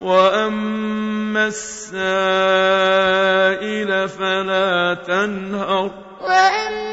وَأَمَّا السَّائِلَ فَلَا تَنْهَرْ وَأَمَّا